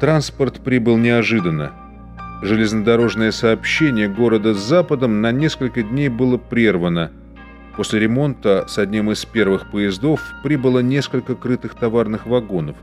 Транспорт прибыл неожиданно. Железнодорожное сообщение города с западом на несколько дней было прервано. После ремонта с одним из первых поездов прибыло несколько крытых товарных вагонов.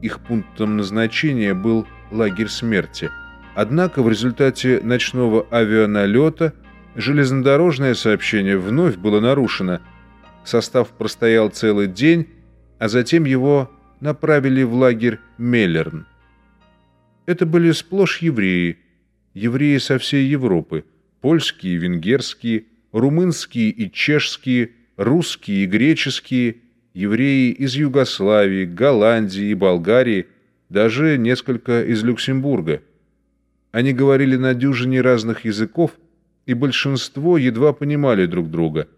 Их пунктом назначения был лагерь смерти. Однако в результате ночного авианалета железнодорожное сообщение вновь было нарушено. Состав простоял целый день, а затем его направили в лагерь Меллерн. Это были сплошь евреи, евреи со всей Европы, польские, венгерские, румынские и чешские, русские и греческие, евреи из Югославии, Голландии и Болгарии, даже несколько из Люксембурга. Они говорили на дюжине разных языков, и большинство едва понимали друг друга.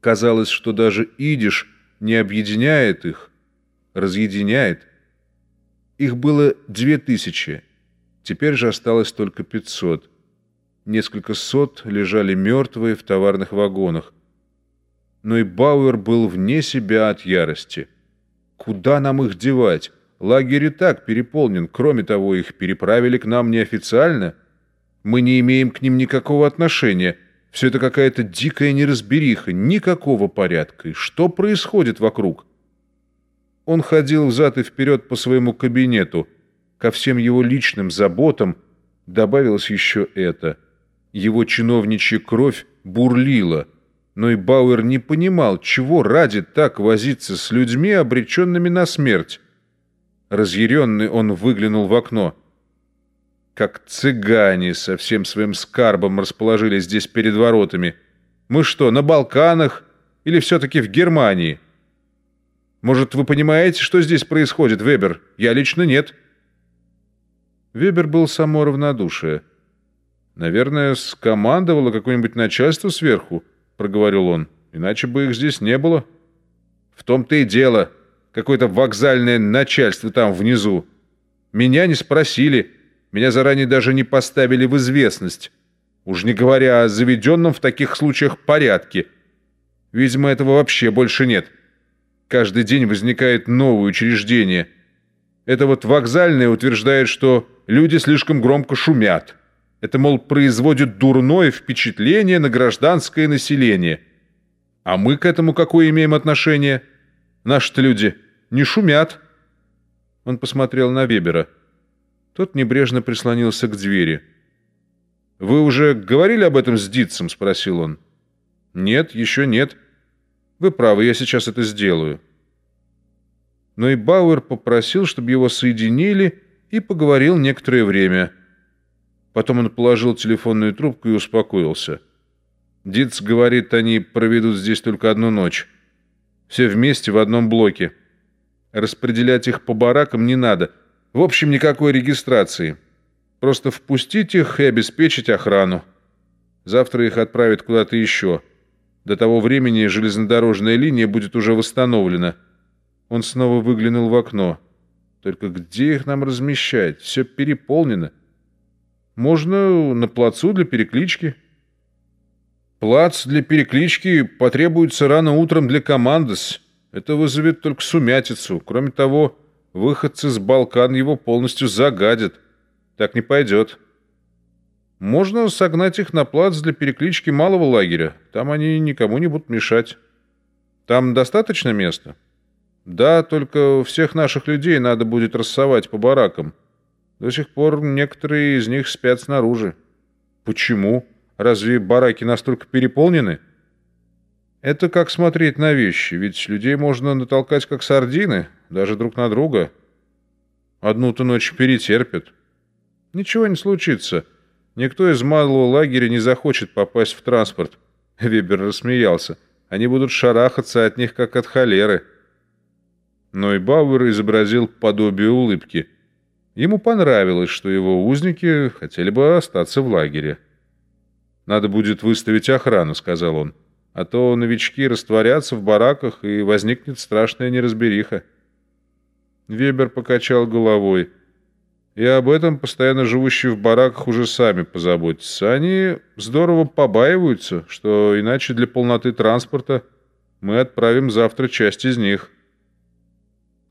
Казалось, что даже идиш не объединяет их, разъединяет – их было две тысячи, теперь же осталось только пятьсот. Несколько сот лежали мертвые в товарных вагонах. Но и Бауэр был вне себя от ярости. Куда нам их девать? Лагерь и так переполнен. Кроме того, их переправили к нам неофициально. Мы не имеем к ним никакого отношения. Все это какая-то дикая неразбериха, никакого порядка. И что происходит вокруг?» Он ходил взад и вперед по своему кабинету. Ко всем его личным заботам добавилось еще это. Его чиновничья кровь бурлила, но и Бауэр не понимал, чего ради так возиться с людьми, обреченными на смерть. Разъяренный он выглянул в окно. Как цыгане со всем своим скарбом расположились здесь перед воротами. Мы что, на Балканах или все-таки в Германии?» Может, вы понимаете, что здесь происходит, Вебер? Я лично нет». Вебер был само равнодушие. «Наверное, скомандовало какое-нибудь начальство сверху», — проговорил он. «Иначе бы их здесь не было». «В том-то и дело. Какое-то вокзальное начальство там внизу. Меня не спросили. Меня заранее даже не поставили в известность. Уж не говоря о заведенном в таких случаях порядке. Видимо, этого вообще больше нет». Каждый день возникает новое учреждение. Это вот вокзальное утверждает, что люди слишком громко шумят. Это, мол, производит дурное впечатление на гражданское население. А мы к этому какое имеем отношение? Наши-то люди не шумят. Он посмотрел на Вебера. Тот небрежно прислонился к двери. «Вы уже говорили об этом с Дитцем?» — спросил он. «Нет, еще нет». Вы правы, я сейчас это сделаю. Но и Бауэр попросил, чтобы его соединили, и поговорил некоторое время. Потом он положил телефонную трубку и успокоился. Диц говорит, они проведут здесь только одну ночь. Все вместе в одном блоке. Распределять их по баракам не надо. В общем, никакой регистрации. Просто впустить их и обеспечить охрану. Завтра их отправят куда-то еще. До того времени железнодорожная линия будет уже восстановлена. Он снова выглянул в окно. Только где их нам размещать? Все переполнено. Можно на плацу для переклички. Плац для переклички потребуется рано утром для командос. Это вызовет только сумятицу. Кроме того, выходцы с Балкан его полностью загадят. Так не пойдет. Можно согнать их на плац для переклички малого лагеря. Там они никому не будут мешать. Там достаточно места? Да, только всех наших людей надо будет рассовать по баракам. До сих пор некоторые из них спят снаружи. Почему? Разве бараки настолько переполнены? Это как смотреть на вещи, ведь людей можно натолкать как сардины, даже друг на друга. Одну-то ночь перетерпят. Ничего не случится. Никто из малого лагеря не захочет попасть в транспорт. Вебер рассмеялся. Они будут шарахаться от них, как от холеры. Но и Бауэр изобразил подобие улыбки. Ему понравилось, что его узники хотели бы остаться в лагере. «Надо будет выставить охрану», — сказал он. «А то новички растворятся в бараках, и возникнет страшная неразбериха». Вебер покачал головой. И об этом постоянно живущие в бараках уже сами позаботятся. Они здорово побаиваются, что иначе для полноты транспорта мы отправим завтра часть из них.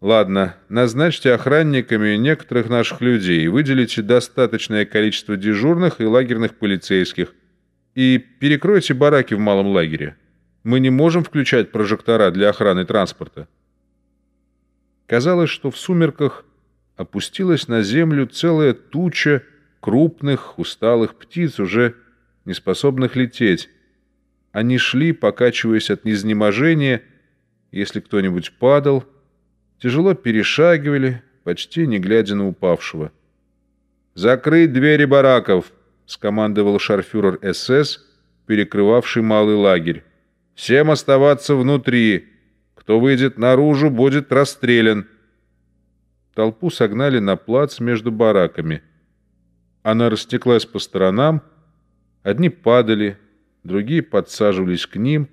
Ладно, назначьте охранниками некоторых наших людей, выделите достаточное количество дежурных и лагерных полицейских и перекройте бараки в малом лагере. Мы не можем включать прожектора для охраны транспорта. Казалось, что в сумерках опустилась на землю целая туча крупных, усталых птиц, уже не способных лететь. Они шли, покачиваясь от изнеможения, если кто-нибудь падал, тяжело перешагивали, почти не глядя на упавшего. «Закрыть двери бараков!» — скомандовал шарфюрер СС, перекрывавший малый лагерь. «Всем оставаться внутри. Кто выйдет наружу, будет расстрелян». Толпу согнали на плац между бараками. Она растеклась по сторонам, одни падали, другие подсаживались к ним,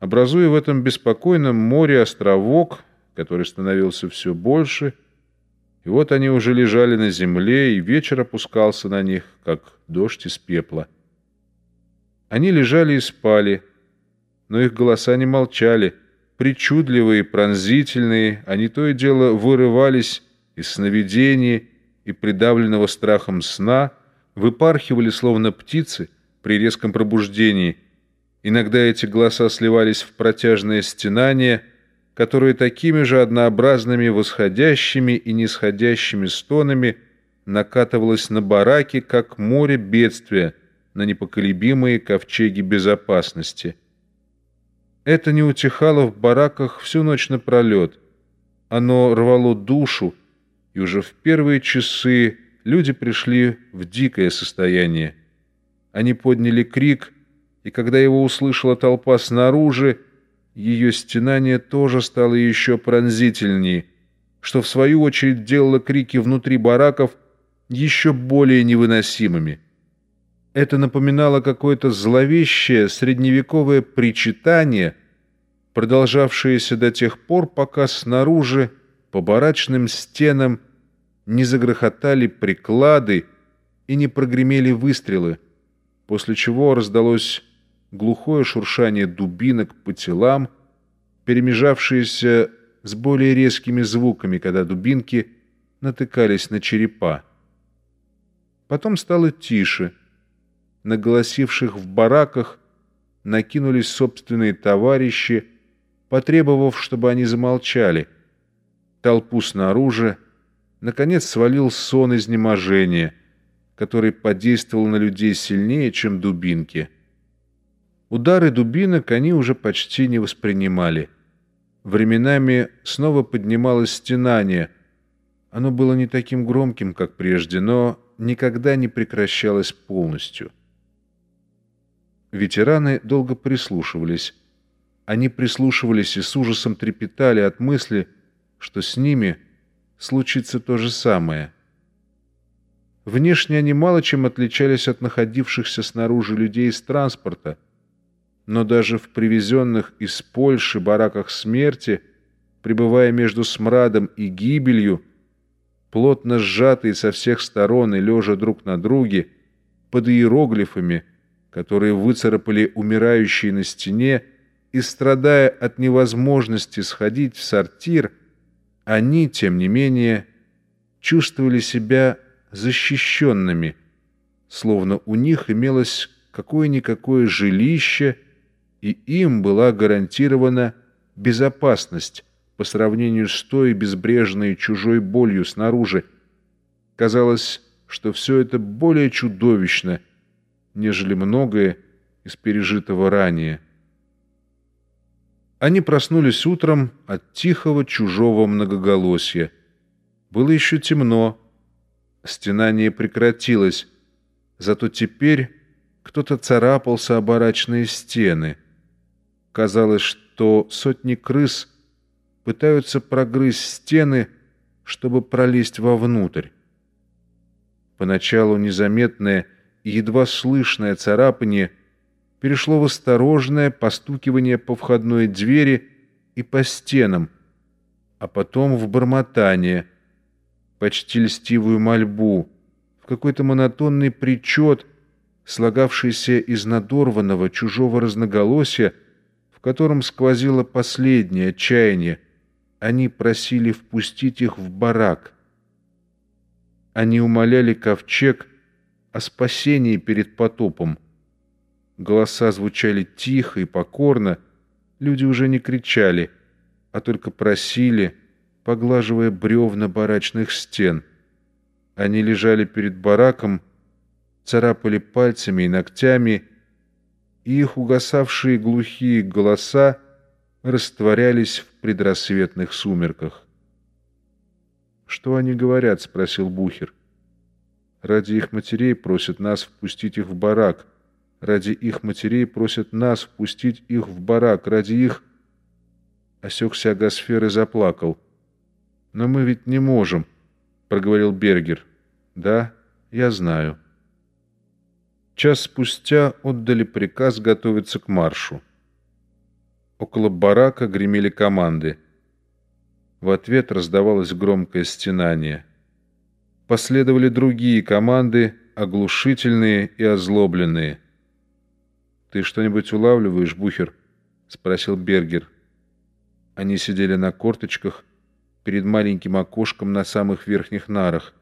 образуя в этом беспокойном море островок, который становился все больше, и вот они уже лежали на земле, и вечер опускался на них, как дождь из пепла. Они лежали и спали, но их голоса не молчали, причудливые, пронзительные, они то и дело вырывались из сновидения и придавленного страхом сна, выпархивали, словно птицы, при резком пробуждении. Иногда эти голоса сливались в протяжное стенание, которое такими же однообразными восходящими и нисходящими стонами накатывалось на бараки, как море бедствия на непоколебимые ковчеги безопасности. Это не утихало в бараках всю ночь напролет. Оно рвало душу, и уже в первые часы люди пришли в дикое состояние. Они подняли крик, и когда его услышала толпа снаружи, ее стенание тоже стало еще пронзительнее, что в свою очередь делало крики внутри бараков еще более невыносимыми. Это напоминало какое-то зловещее средневековое причитание, продолжавшееся до тех пор, пока снаружи по барачным стенам не загрохотали приклады и не прогремели выстрелы после чего раздалось глухое шуршание дубинок по телам, перемежавшееся с более резкими звуками, когда дубинки натыкались на черепа. Потом стало тише. На голосивших в бараках накинулись собственные товарищи, потребовав, чтобы они замолчали. Толпу снаружи, наконец, свалил сон изнеможения — который подействовал на людей сильнее, чем дубинки. Удары дубинок они уже почти не воспринимали. Временами снова поднималось стенание. Оно было не таким громким, как прежде, но никогда не прекращалось полностью. Ветераны долго прислушивались. Они прислушивались и с ужасом трепетали от мысли, что с ними случится то же самое — Внешне они мало чем отличались от находившихся снаружи людей из транспорта, но даже в привезенных из Польши бараках смерти, пребывая между смрадом и гибелью, плотно сжатые со всех сторон и лежа друг на друге, под иероглифами, которые выцарапали умирающие на стене, и страдая от невозможности сходить в сортир, они, тем не менее, чувствовали себя защищенными, словно у них имелось какое-никакое жилище, и им была гарантирована безопасность по сравнению с той безбрежной чужой болью снаружи. Казалось, что все это более чудовищно, нежели многое из пережитого ранее. Они проснулись утром от тихого чужого многоголосия. Было еще темно, Стенание прекратилось, зато теперь кто-то царапался о барачные стены. Казалось, что сотни крыс пытаются прогрызть стены, чтобы пролезть вовнутрь. Поначалу незаметное и едва слышное царапание перешло в осторожное постукивание по входной двери и по стенам, а потом в бормотание — почти льстивую мольбу, в какой-то монотонный причет, слагавшийся из надорванного чужого разноголосия, котором сквозило последнее отчаяние, Они просили впустить их в барак. Они умоляли ковчег о спасении перед потопом. Голоса звучали тихо и покорно, люди уже не кричали, а только просили, поглаживая бревна барачных стен. Они лежали перед бараком, царапали пальцами и ногтями, и их угасавшие глухие голоса растворялись в предрассветных сумерках. «Что они говорят?» — спросил Бухер. «Ради их матерей просят нас впустить их в барак. Ради их матерей просят нас впустить их в барак. Ради их...» Осекся Агасфер и заплакал. «Но мы ведь не можем», — проговорил Бергер. «Да, я знаю». Час спустя отдали приказ готовиться к маршу. Около барака гремели команды. В ответ раздавалось громкое стенание. Последовали другие команды, оглушительные и озлобленные. «Ты что-нибудь улавливаешь, Бухер?» — спросил Бергер. Они сидели на корточках перед маленьким окошком на самых верхних нарах.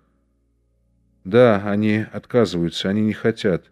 «Да, они отказываются, они не хотят».